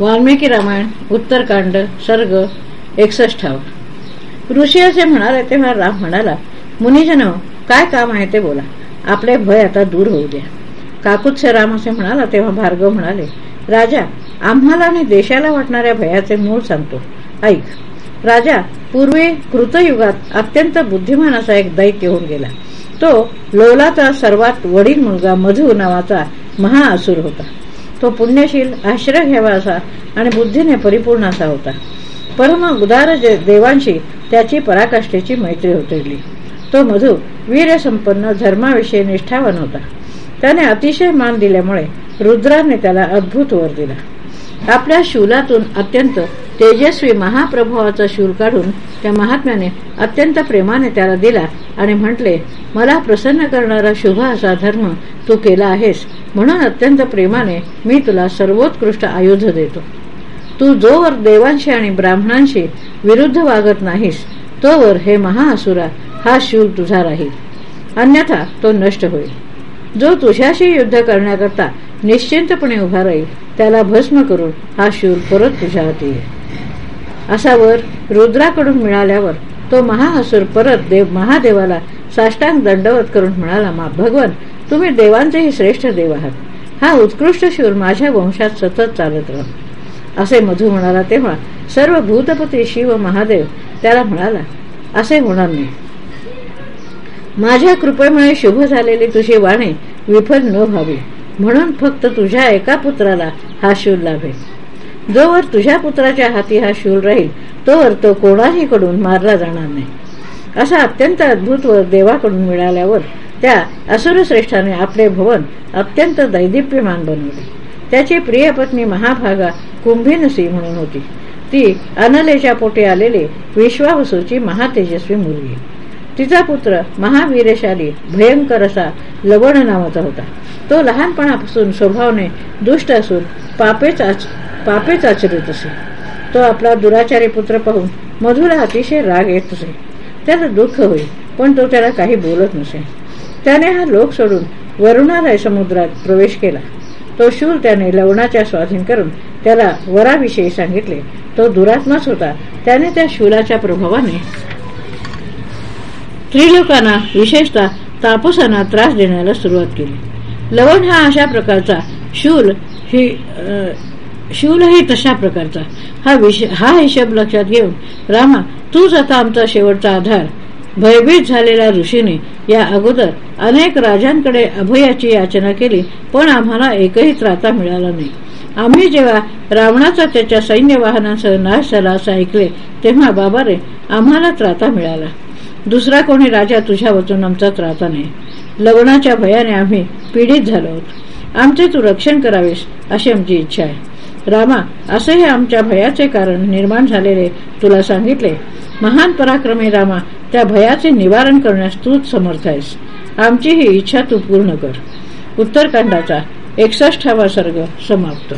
वाल्मिकी रामायण उत्तरकांड सर्ग एकसष्टाव ऋषी असे म्हणाले तेव्हा राम म्हणाला मुनिजन काय काम आहे ते बोला. आपले भय आता दूर होऊ द्या. काकुत्से राम असे म्हणाला तेव्हा भार्गव म्हणाले राजा आम्हाला आणि देशाला वाटणाऱ्या भयाचे मूळ सांगतो. ऐक राजा पूर्वी कृतयुगात अत्यंत बुद्धिमान असा एक दैत्य होऊन गेला. तो लोलाचा सर्वात वडील मुलगा मधु नावाचा महाअसूर होता. तो पुण्यशील आश्रय घ्यावा असा आणि बुद्धीने परिपूर्ण असा होता. परम उदार देवांशी त्याची पराकाष्ठेची मैत्री होतली. तो मधु वीरसंपन्न धर्माविषयी निष्ठावान होता. त्याने अतिशय मान दिल्यामुळे रुद्राने त्याला अद्भुत वर दिला. आपल्या शूलातून अत्यंत तेजस्वी महाप्रभावाचा शूल काढून त्या महात्म्याने अत्यंत प्रेमाने त्याला दिला आणि म्हटले मला प्रसन्न करणारा शुभ असा धर्म तू केला आहेस. म्हणून अत्यंत प्रेमाने मी तुला सर्वोत्कृष्ट आयुध देतो. तू जोवर देवांशी आणि ब्राह्मणांशी विरुद्ध वागत नाहीस तोवर हे महाअसुरा हा शूल तुझा राहील. अन्यथा तो नष्ट होईल. जो तुझ्याशी युद्ध करण्याकरता निश्चिंतपणे उभा राहील. त्याला भस्म करून हा शूर परत तुझ्या हाती येईल. असा वर रुद्राकडून मिळाल्यावर तो महाअसुर परत देव महादेवाला साष्टांग दंडवत करून म्हणाला मा भगवान तुम्ही देवांचेही श्रेष्ठ देव आहात. हा उत्कृष्ट शूर माझ्या वंशात सतत चालत राह असे मधू म्हणाला तेव्हा सर्व भूतपती शिव महादेव त्याला म्हणाला असे होणार नाही. माझ्या कृपेमुळे शुभ झालेली तुझी वाणी विफल न व्हावी. म्हणून फक्त तुझ्या एका पुत्राला हा शूल लाभेल. जोवर तुझ्या पुत्राच्या हाती हा शूल राहील तोवर तो कोणाही कडून मारला जाणार नाही. असा अत्यंत अद्भुत वर देवाकडून मिळाल्यावर त्या असुरश्रेष्ठाने आपले भवन अत्यंत दैदिप्यमान बनवले. त्याची प्रिय पत्नी महाभागा कुंभिनसी म्हणून होती. ती अनलेच्या पोटी आलेली विश्वावसूची महातेजस्वी मुलगी. तिचा पुत्र महावीरशाली भयंकर असा लवण नावाचा होता. तो लहानपणापासून स्वभावने दुष्ट असून पापेच पापेच आचरित असे. तो आपला दुराचारी पुत्र पाहून मधुला अतिशय राग येत असे. त्याला दुःख होईल पण तो त्याला काही बोलत नसे. त्याने हा लोक सोडून वरुणालय समुद्रात प्रवेश केला. तो शूल त्याने लवणाच्या स्वाधीन करून त्याला वराविषयी सांगितले. तो दुरात्माच होता. त्याने त्या शूलाच्या प्रभावाने स्त्रीलोकांना विशेषतः तापसांना त्रास देण्याला सुरुवात केली. लवण हा अशा प्रकारचा शूल ही शूलही तशा प्रकारचा. हा विष हा हिशेब लक्षात घेऊन रामा तूच आता आमचा शेवटचा आधार. भयभीत झालेल्या ऋषीने या अगोदर अनेक राजांकडे अभयाची याचना केली पण आम्हाला एकही त्राता मिळाला नाही. आम्ही जेव्हा रावणाचा त्याच्या सैन्य वाहनांसह नाश झाला असं ऐकले तेव्हा बाबारे आम्हाला त्राता मिळाला. दुसरा कोणी राजा तुझ्या वचून आमचा त्राता नाही. लग्नाच्या भयाने आम्ही पीडित झालो आहोत आमचे तू रक्षण करावेस अशी आमची इच्छा आहे. रामा असे हे आमच्या भयाचे कारण निर्माण झालेले तुला सांगितले. महान पराक्रमी रामा त्या भयाचे निवारण करण्यास तूच समर्थ आहेस. आमची ही इच्छा तू पूर्ण कर. उत्तरकांडाचा एकसष्टावा सर्ग समाप्त.